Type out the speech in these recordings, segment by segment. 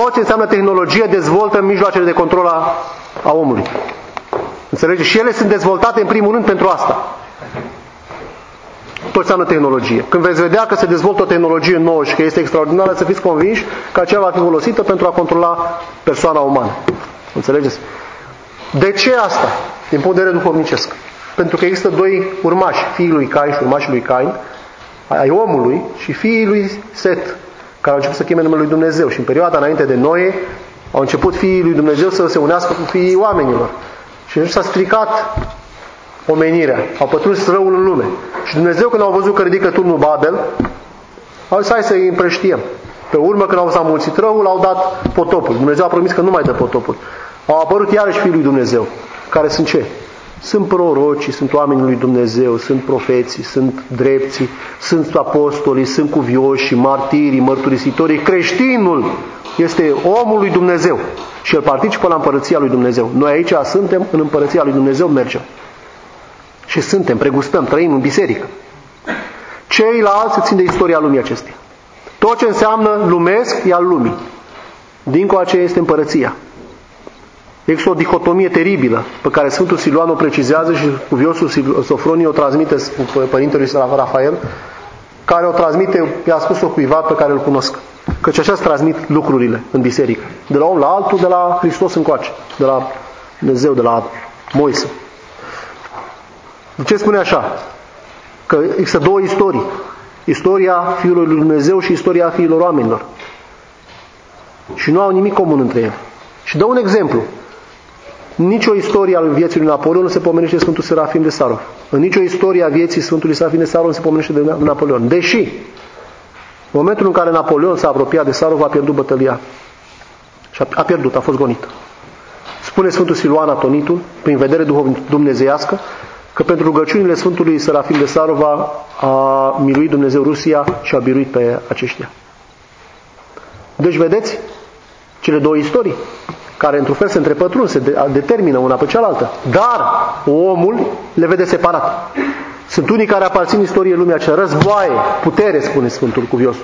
Tot ce înseamnă tehnologie dezvoltă mijloacele de control a, a omului. Înțelegeți? Și ele sunt dezvoltate în primul rând pentru asta. Tot înseamnă tehnologie. Când veți vedea că se dezvoltă o tehnologie nouă și că este extraordinară, să fiți convinși că aceea va fi folosită pentru a controla persoana umană. Înțelegeți? De ce asta? Din punct de vedere duhovnicesc. Pentru că există doi urmași, fiii lui Cain și urmașii lui Cain, ai omului și fiii lui Set, care au început să cheme numele lui Dumnezeu. Și în perioada înainte de Noe au început fiii lui Dumnezeu să se unească cu fiii oamenilor. Și atunci s-a stricat omenirea. Au pătruns răul în lume. Și Dumnezeu când au văzut că ridică turnul Babel, au zis hai să îi împrăștiem. Pe urmă, când au s-a mulțit răul, au dat potopul. Dumnezeu a promis că nu mai dă potopul. Au apărut iarăși fiii lui Dumnezeu, care sunt ce? Sunt prorocii, sunt oamenii lui Dumnezeu, sunt profeții, sunt drepții, sunt apostolii, sunt cuvioși, martirii, mărturisitorii. Creștinul este omul lui Dumnezeu și el participă la împărăția lui Dumnezeu. Noi aici suntem în împărăția lui Dumnezeu, mergem. Și suntem, pregustăm, trăim în biserică. Ceilalți țin de istoria lumii acesteia. Tot ce înseamnă lumesc e al lumii. Dincolo aceea este împărăția. Există o dihotomie teribilă pe care Sfântul Siluan o precizează și cuviosul Sofronii o transmite Părintelui Rafael, care o transmite, i-a spus-o cuiva pe care îl cunosc. Căci așa se transmit lucrurile în biserică. De la om la altul, de la Hristos încoace, de la Dumnezeu, de la Moise. De ce spune așa? Că există două istorii. Istoria Fiului lui Dumnezeu și istoria fiilor oamenilor. Și nu au nimic comun între ele. Și dă un exemplu. Nicio istorie al vieții lui Napoleon nu se pomenește de Sfântul Serafim de Sarov. În nicio istorie a vieții Sfântului Serafim de Sarov nu se pomenește de Napoleon. Deși, în momentul în care Napoleon s-a apropiat de Sarov, a pierdut bătălia. Și a, a pierdut, a fost gonit. Spune Sfântul Siluan Atonitul, prin vedere dumnezeiască, că pentru rugăciunile Sfântului Serafim de Sarova a miluit Dumnezeu Rusia și a biruit pe aceștia. Deci vedeți cele două istorii care într-un fel se întrepătrun, se determină una pe cealaltă. Dar omul le vede separat. Sunt unii care aparțin istoriei lumii aceea, războaie, putere, spune Sfântul Cuvios.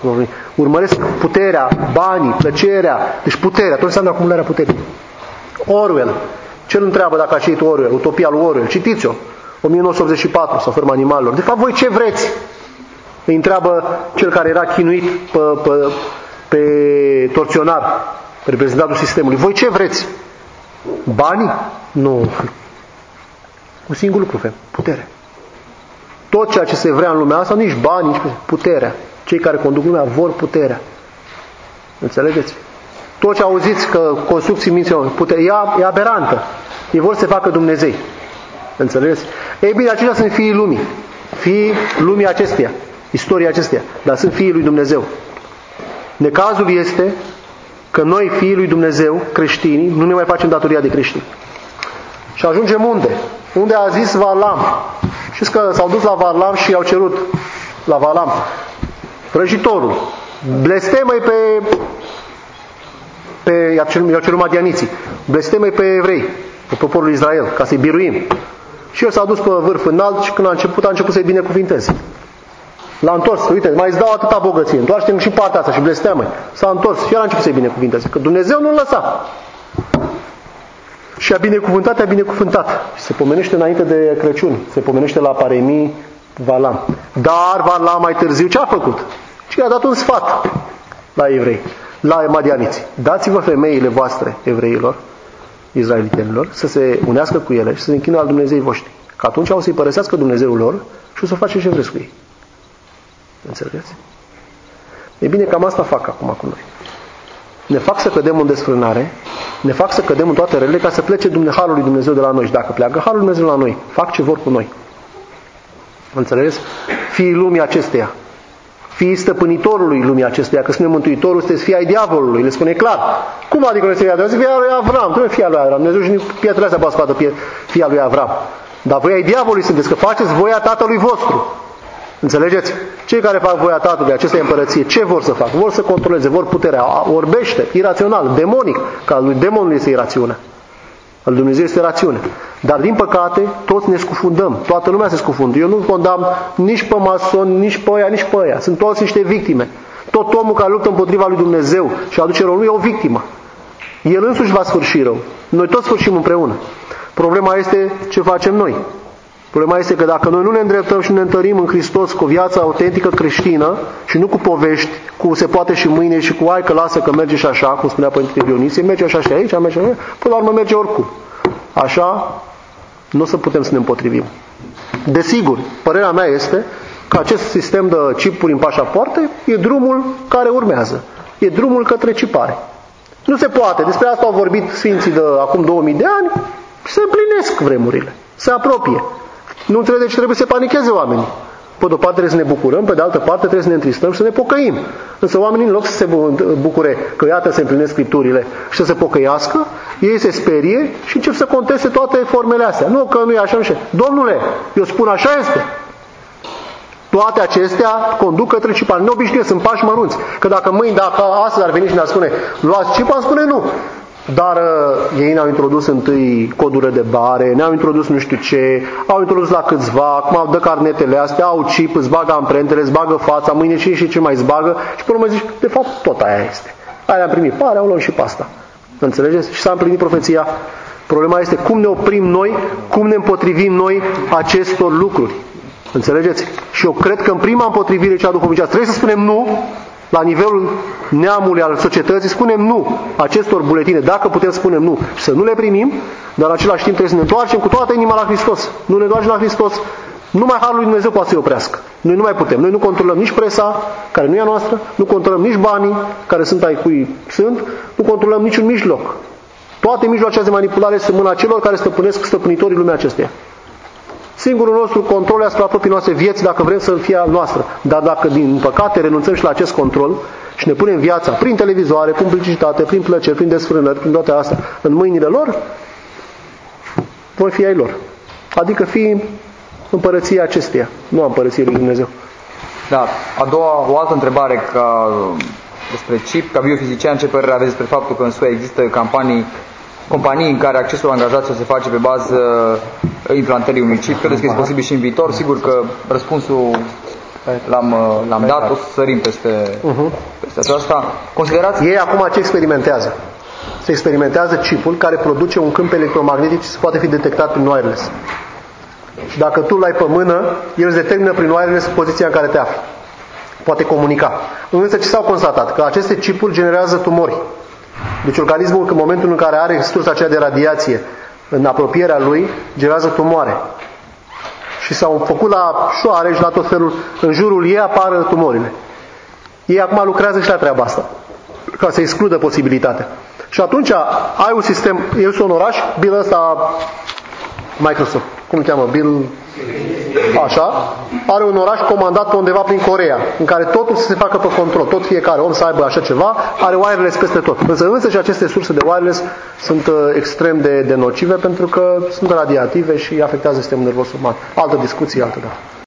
Urmăresc puterea, banii, plăcerea, deci puterea, tot înseamnă acumularea puterii. Orwell, ce îl întreabă dacă a citit Orwell, utopia lui Orwell, citiți-o. 1984 sau Ferma Animalelor. De fapt, voi ce vreți? Îi întreabă cel care era chinuit pe, pe, pe torționar, reprezentantul sistemului. Voi ce vreți? Banii? Nu. Un singur lucru vrem. Putere. Tot ceea ce se vrea în lumea asta, nici bani, nici puterea. Cei care conduc lumea vor puterea. Înțelegeți? Tot ce auziți că construcții minții, putere, e, e aberantă. Ei vor să se facă Dumnezei. Înțelegeți? Ei bine, aceștia sunt fiii lumii. Fiii lumii acesteia. Istoria acesteia. Dar sunt fiii lui Dumnezeu. Necazul este că noi, fiii lui Dumnezeu, creștinii, nu ne mai facem datoria de creștini. Și ajungem unde? Unde a zis Valam. Știți că s-au dus la Valam și i-au cerut la Valam vrăjitorul. Blestemă pe pe, i-au cerut madianiții. blestemă pe evrei, pe poporul Israel, ca să-i biruim. Și el s-a dus pe vârf înalt și când a început, a început să-i binecuvinteze. L-a întors, uite, mai îți dau atâta bogăție, întoarce și partea asta și blesteamă S-a întors și el a început să-i binecuvinteze, că Dumnezeu nu-l lăsa. Și a binecuvântat, a binecuvântat. Se pomenește înainte de Crăciun, se pomenește la Paremii Valam. Dar Valam mai târziu ce a făcut? Și a dat un sfat la evrei, la madianiți. Dați-vă femeile voastre, evreilor, izraelitenilor să se unească cu ele și să se închină al Dumnezei voștri. Că atunci o să-i părăsească Dumnezeul lor și o să face ce vreți cu ei. Înțelegeți? E bine, cam asta fac acum cu noi. Ne fac să cădem în desfrânare, ne fac să cădem în toate relele ca să plece Harul lui Dumnezeu de la noi. Și dacă pleacă Harul lui Dumnezeu la noi, fac ce vor cu noi. Înțelegeți? Fiii lumii acesteia fii stăpânitorului lumii acesteia, că spune Mântuitorul, sunteți fii ai diavolului, le spune clar. Cum adică nu este fia lui Fia lui Avram, nu e fia lui Avram, Dumnezeu și pietrele astea poate scoată fia lui Avram. Dar voi ai diavolului sunteți, că faceți voia tatălui vostru. Înțelegeți? Cei care fac voia tatălui, acesta e împărăție, ce vor să facă? Vor să controleze, vor puterea, orbește, irațional, demonic, ca lui demonul este irațiunea. Al Dumnezeu este rațiune. Dar din păcate, toți ne scufundăm. Toată lumea se scufundă. Eu nu condamn nici pe mason, nici pe aia, nici pe aia. Sunt toți niște victime. Tot omul care luptă împotriva lui Dumnezeu și aduce rău lui e o victimă. El însuși va sfârși rău. Noi toți sfârșim împreună. Problema este ce facem noi. Problema este că dacă noi nu ne îndreptăm și ne întărim în Hristos cu o viață autentică creștină și nu cu povești, cu se poate și mâine și cu ai că lasă că merge și așa, cum spunea Părintele Dionisie, merge așa și aici, merge așa, până la urmă merge oricum. Așa nu o să putem să ne împotrivim. Desigur, părerea mea este că acest sistem de chipuri în pașapoarte e drumul care urmează. E drumul către cipare. Nu se poate. Despre asta au vorbit Sfinții de acum 2000 de ani. Se împlinesc vremurile. Se apropie. Nu înțelege ce trebuie să se panicheze oamenii. Pe de o parte trebuie să ne bucurăm, pe de altă parte trebuie să ne întristăm și să ne pocăim. Însă oamenii în loc să se bucure că iată se împlinesc scripturile și să se pocăiască, ei se sperie și încep să conteste toate formele astea. Nu că nu e așa, nu așa. Domnule, eu spun așa este. Toate acestea conduc către cipar. Nu obișnuiesc, sunt pași mărunți. Că dacă mâine, dacă astăzi ar veni și ne-ar spune, luați cipa, spune nu. Dar uh, ei ne-au introdus întâi codură de bare, ne-au introdus nu știu ce, au introdus la câțiva, acum au dă carnetele astea, au chip, îți bagă amprentele, îți bagă fața, mâine și și ce mai îți bagă și până mă zici, de fapt tot aia este. Aia am primit pare, au luat și pasta. Înțelegeți? Și s-a împlinit profeția. Problema este cum ne oprim noi, cum ne împotrivim noi acestor lucruri. Înțelegeți? Și eu cred că în prima împotrivire cea duhovnicească trebuie să spunem nu la nivelul neamului al societății, spunem nu acestor buletine, dacă putem spunem nu și să nu le primim, dar în același timp trebuie să ne întoarcem cu toată inima la Hristos. Nu ne întoarcem la Hristos, numai Harul lui Dumnezeu poate să-i oprească. Noi nu mai putem. Noi nu controlăm nici presa, care nu e a noastră, nu controlăm nici banii, care sunt ai cui sunt, nu controlăm niciun mijloc. Toate mijloacele de manipulare sunt mâna celor care stăpânesc stăpânitorii lumea acesteia. Singurul nostru control asupra proprii noastre vieți, dacă vrem să fie al noastră. Dar dacă, din păcate, renunțăm și la acest control și ne punem viața prin televizoare, prin publicitate, prin plăceri, prin desfrânări, prin toate astea, în mâinile lor, voi fi ai lor. Adică fi împărăția acesteia, nu a împărăției lui Dumnezeu. Da. A doua, o altă întrebare ca despre chip, ca biofizician, ce părere aveți despre faptul că în SUA există campanii companii în care accesul angajaților se face pe bază uh, implantării unui chip. Credeți că este posibil și în viitor? Sigur că răspunsul l-am, uh, l-am dat, o să sărim peste, uh-huh. peste aceasta. Considerați? Ei acum ce experimentează? Se experimentează chipul care produce un câmp electromagnetic și se poate fi detectat prin wireless. Și dacă tu l-ai pe mână, el îți determină prin wireless poziția în care te afli. Poate comunica. Însă ce s-au constatat? Că aceste chipuri generează tumori. Deci organismul, în momentul în care are sursa aceea de radiație în apropierea lui, generează tumoare. Și s-au făcut la șoare și la tot felul, în jurul ei apară tumorile. Ei acum lucrează și la treaba asta, ca să excludă posibilitatea. Și atunci ai un sistem, este un oraș, Bill ăsta, Microsoft, cum îl cheamă, Bill, așa, are un oraș comandat pe undeva prin Corea, în care totul să se facă pe control, tot fiecare om să aibă așa ceva, are wireless peste tot. Însă, însă și aceste surse de wireless sunt uh, extrem de, de nocive pentru că sunt radiative și afectează sistemul nervos uman. Altă discuție, altă dată.